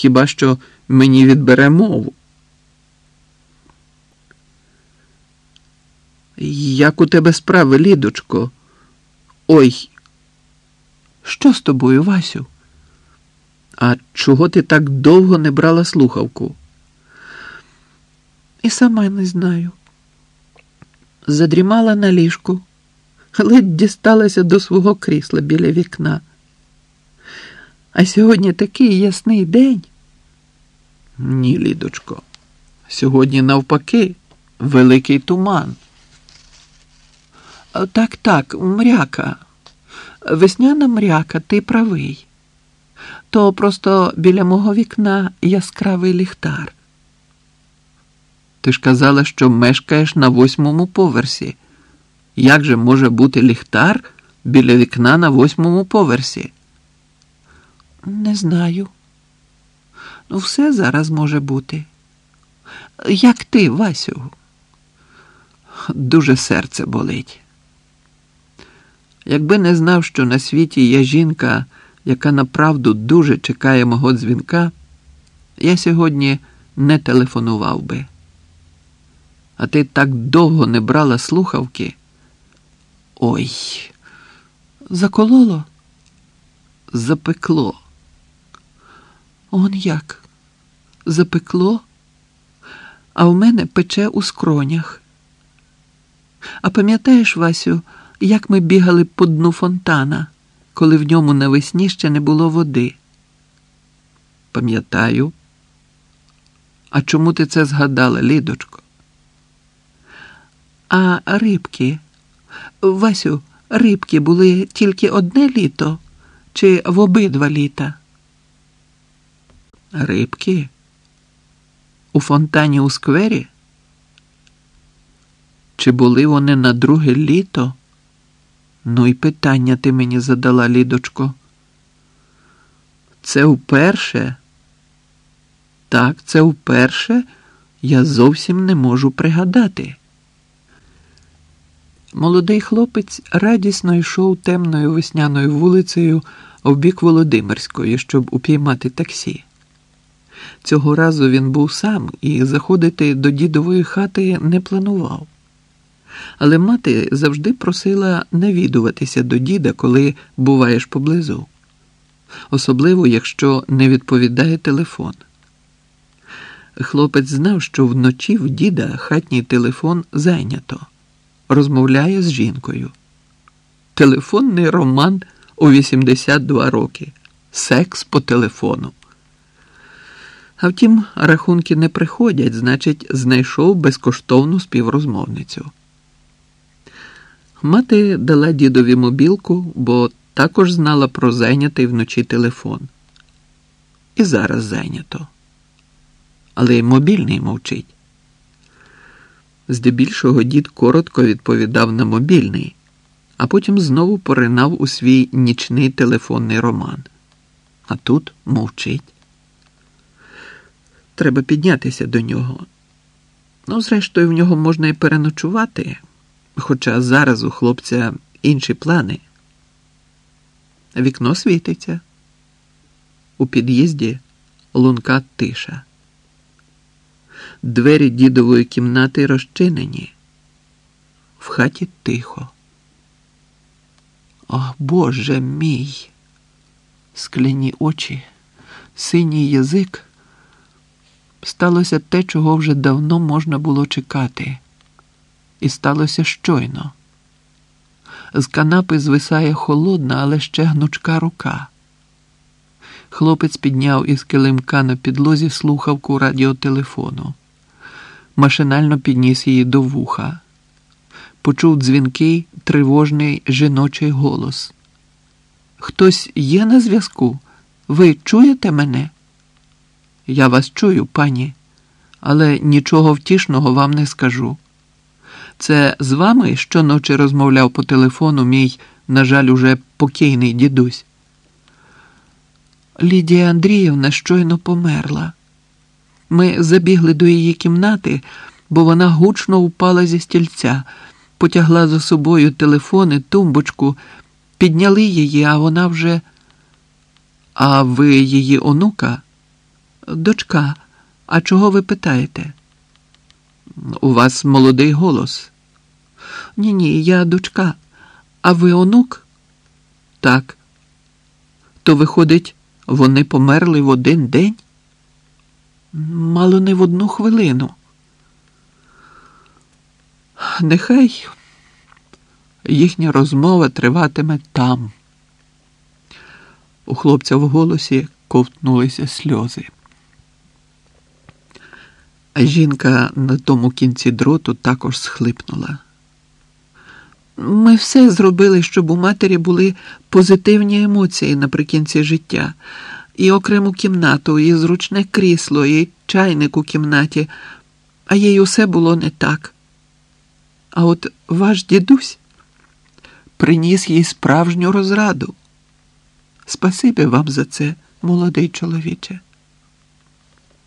Хіба що мені відбере мову. Як у тебе справи, Лідочко? Ой, що з тобою, Васю? А чого ти так довго не брала слухавку? І сама не знаю. Задрімала на ліжку, ледь дісталася до свого крісла біля вікна. А сьогодні такий ясний день. Ні, Лідочко, сьогодні навпаки, великий туман. Так, так, мряка. Весняна мряка, ти правий. То просто біля мого вікна яскравий ліхтар. Ти ж казала, що мешкаєш на восьмому поверсі. Як же може бути ліхтар біля вікна на восьмому поверсі? Не знаю. Ну, все зараз може бути. Як ти, Васю? Дуже серце болить. Якби не знав, що на світі є жінка, яка направду дуже чекає мого дзвінка, я сьогодні не телефонував би. А ти так довго не брала слухавки. Ой, закололо? Запекло. Он як? Запекло, а в мене пече у скронях. А пам'ятаєш, Васю, як ми бігали по дну фонтана, коли в ньому навесні ще не було води? Пам'ятаю. А чому ти це згадала, Лідочко? А рибки, Васю, рибки були тільки одне літо чи в обидва літа? Рибки? У фонтані у сквері? Чи були вони на друге літо? Ну і питання ти мені задала, Лідочко. Це вперше? Так, це вперше я зовсім не можу пригадати. Молодий хлопець радісно йшов темною весняною вулицею в бік Володимирської, щоб упіймати таксі. Цього разу він був сам і заходити до дідової хати не планував. Але мати завжди просила навідуватися до діда, коли буваєш поблизу, особливо якщо не відповідає телефон. Хлопець знав, що вночі в діда хатній телефон зайнято, розмовляє з жінкою. Телефонний роман у 82 роки, секс по телефону. А втім, рахунки не приходять, значить, знайшов безкоштовну співрозмовницю. Мати дала дідові мобілку, бо також знала про зайнятий вночі телефон. І зараз зайнято. Але й мобільний мовчить. Здебільшого дід коротко відповідав на мобільний, а потім знову поринав у свій нічний телефонний роман. А тут мовчить. Треба піднятися до нього. Ну, зрештою, в нього можна і переночувати, хоча зараз у хлопця інші плани. Вікно світиться. У під'їзді лунка тиша. Двері дідової кімнати розчинені. В хаті тихо. О, Боже мій! Скляні очі, синій язик. Сталося те, чого вже давно можна було чекати, і сталося щойно. З канапи звисає холодна, але ще гнучка рука. Хлопець підняв із килимка на підлозі слухавку радіотелефону, машинально підніс її до вуха, почув дзвінкий тривожний жіночий голос. Хтось є на зв'язку? Ви чуєте мене? Я вас чую, пані, але нічого втішного вам не скажу. Це з вами щоночі розмовляв по телефону мій, на жаль, уже покійний дідусь. Лідія Андріївна щойно померла. Ми забігли до її кімнати, бо вона гучно впала зі стільця, потягла за собою телефони, тумбочку, підняли її, а вона вже. А ви її онука? Дочка, а чого ви питаєте? У вас молодий голос. Ні, ні, я дочка. А ви онук? Так. То виходить, вони померли в один день? Мало не в одну хвилину. Нехай їхня розмова триватиме там. У хлопця в голосі ковтнулися сльози. Жінка на тому кінці дроту також схлипнула. Ми все зробили, щоб у матері були позитивні емоції наприкінці життя, і окрему кімнату, і зручне крісло, і чайник у кімнаті, а їй усе було не так. А от ваш дідусь приніс їй справжню розраду. Спасибі вам за це, молодий чоловіче.